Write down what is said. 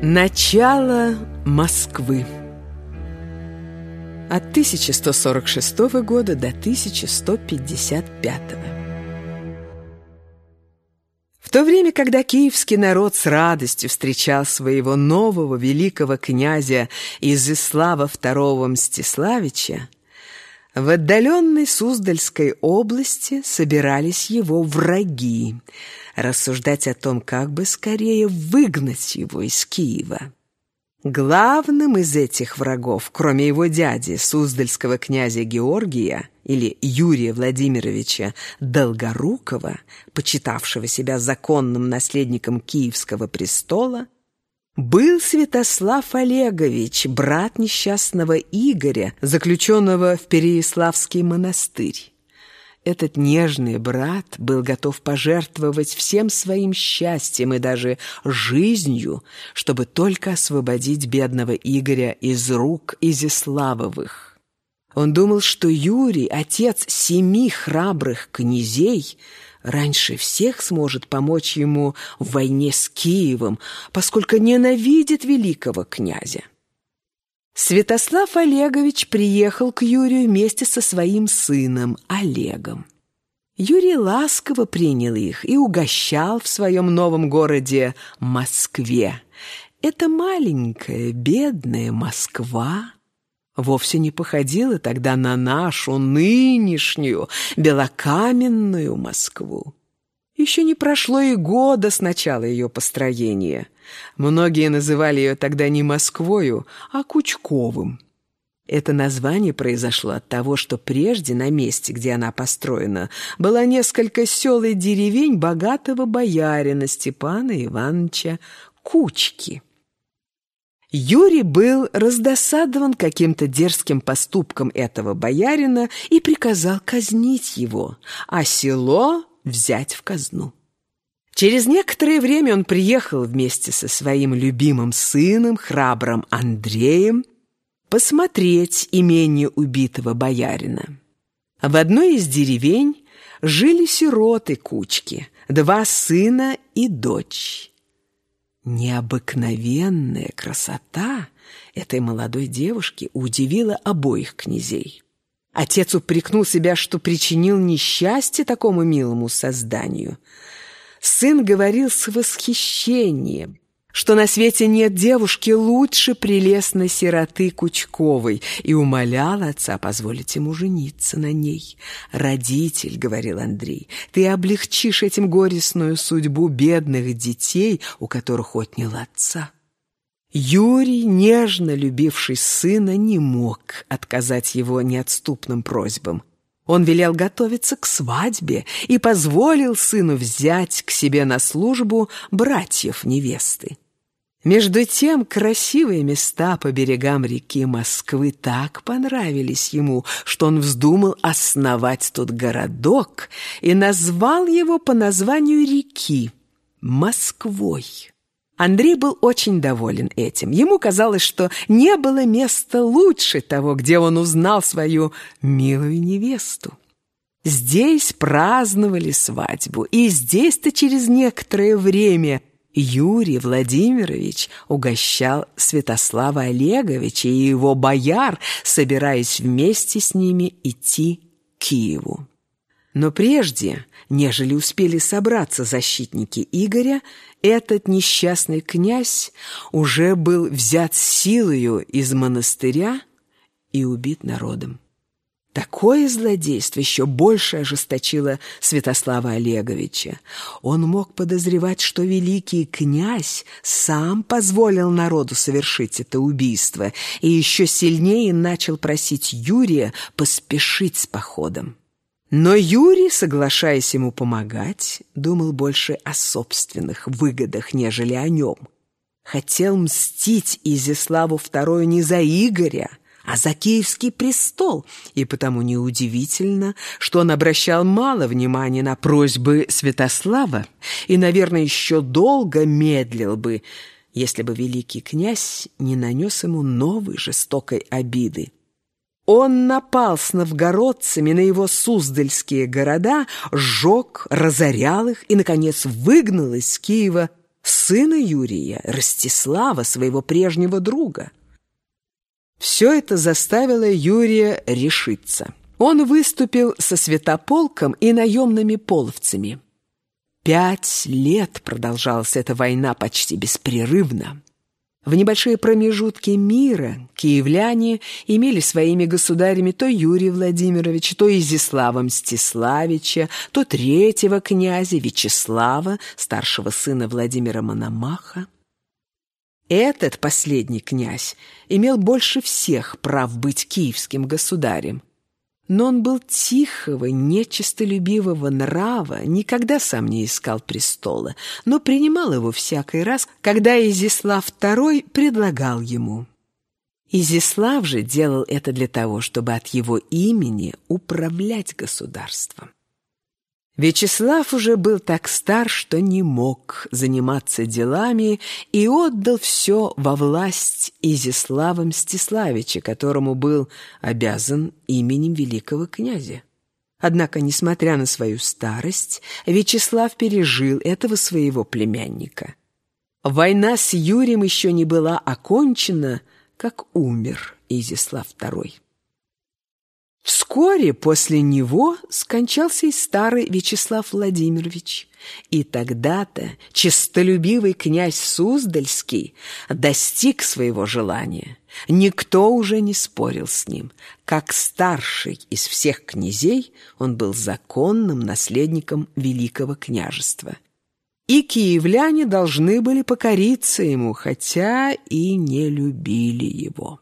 Начало Москвы. От 1146 года до 1155 В то время, когда киевский народ с радостью встречал своего нового великого князя Изыслава II Мстиславича, в отдаленной Суздальской области собирались его враги, рассуждать о том, как бы скорее выгнать его из Киева. Главным из этих врагов, кроме его дяди, суздальского князя Георгия или Юрия Владимировича Долгорукова, почитавшего себя законным наследником Киевского престола, был Святослав Олегович, брат несчастного Игоря, заключенного в Переяславский монастырь. Этот нежный брат был готов пожертвовать всем своим счастьем и даже жизнью, чтобы только освободить бедного Игоря из рук Изяславовых. Он думал, что Юрий, отец семи храбрых князей, раньше всех сможет помочь ему в войне с Киевом, поскольку ненавидит великого князя. Святослав Олегович приехал к Юрию вместе со своим сыном Олегом. Юрий ласково принял их и угощал в своем новом городе Москве. Это маленькая, бедная Москва вовсе не походила тогда на нашу нынешнюю белокаменную Москву. Еще не прошло и года с начала ее построения. Многие называли ее тогда не Москвою, а Кучковым. Это название произошло от того, что прежде на месте, где она построена, было несколько сел и деревень богатого боярина Степана Ивановича Кучки. Юрий был раздосадован каким-то дерзким поступком этого боярина и приказал казнить его, а село взять в казну. Через некоторое время он приехал вместе со своим любимым сыном, храбрым Андреем, посмотреть имение убитого боярина. В одной из деревень жили сироты кучки, два сына и дочь. Необыкновенная красота этой молодой девушки удивила обоих князей. Отец упрекнул себя, что причинил несчастье такому милому созданию. Сын говорил с восхищением, что на свете нет девушки лучше прелестной сироты Кучковой, и умолял отца позволить ему жениться на ней. «Родитель», — говорил Андрей, — «ты облегчишь этим горестную судьбу бедных детей, у которых отнял отца». Юрий, нежно любивший сына, не мог отказать его неотступным просьбам. Он велел готовиться к свадьбе и позволил сыну взять к себе на службу братьев невесты. Между тем красивые места по берегам реки Москвы так понравились ему, что он вздумал основать тут городок и назвал его по названию реки – Москвой. Андрей был очень доволен этим. Ему казалось, что не было места лучше того, где он узнал свою милую невесту. Здесь праздновали свадьбу, и здесь-то через некоторое время Юрий Владимирович угощал Святослава Олеговича и его бояр, собираясь вместе с ними идти к Киеву. Но прежде, нежели успели собраться защитники Игоря, этот несчастный князь уже был взят силою из монастыря и убит народом. Такое злодейство еще больше ожесточило Святослава Олеговича. Он мог подозревать, что великий князь сам позволил народу совершить это убийство и еще сильнее начал просить Юрия поспешить с походом. Но Юрий, соглашаясь ему помогать, думал больше о собственных выгодах, нежели о нем. Хотел мстить Изяславу II не за Игоря, а за киевский престол, и потому неудивительно, что он обращал мало внимания на просьбы Святослава и, наверное, еще долго медлил бы, если бы великий князь не нанес ему новой жестокой обиды. Он напал с новгородцами на его суздальские города, сжег, разорял их и, наконец, выгнал из Киева сына Юрия, Ростислава, своего прежнего друга. Все это заставило Юрия решиться. Он выступил со святополком и наемными половцами. Пять лет продолжалась эта война почти беспрерывно. В небольшие промежутки мира киевляне имели своими государями то Юрия Владимировича, то Изяслава Мстиславича, то третьего князя Вячеслава, старшего сына Владимира Мономаха. Этот последний князь имел больше всех прав быть киевским государем, но он был тихого, нечистолюбивого нрава, никогда сам не искал престола, но принимал его всякий раз, когда Изислав II предлагал ему. Изислав же делал это для того, чтобы от его имени управлять государством. Вячеслав уже был так стар, что не мог заниматься делами и отдал все во власть Изяслава Мстиславича, которому был обязан именем великого князя. Однако, несмотря на свою старость, Вячеслав пережил этого своего племянника. Война с Юрием еще не была окончена, как умер Изяслав II. Вскоре после него скончался и старый Вячеслав Владимирович. И тогда-то честолюбивый князь Суздальский достиг своего желания. Никто уже не спорил с ним. Как старший из всех князей он был законным наследником Великого княжества. И киевляне должны были покориться ему, хотя и не любили его.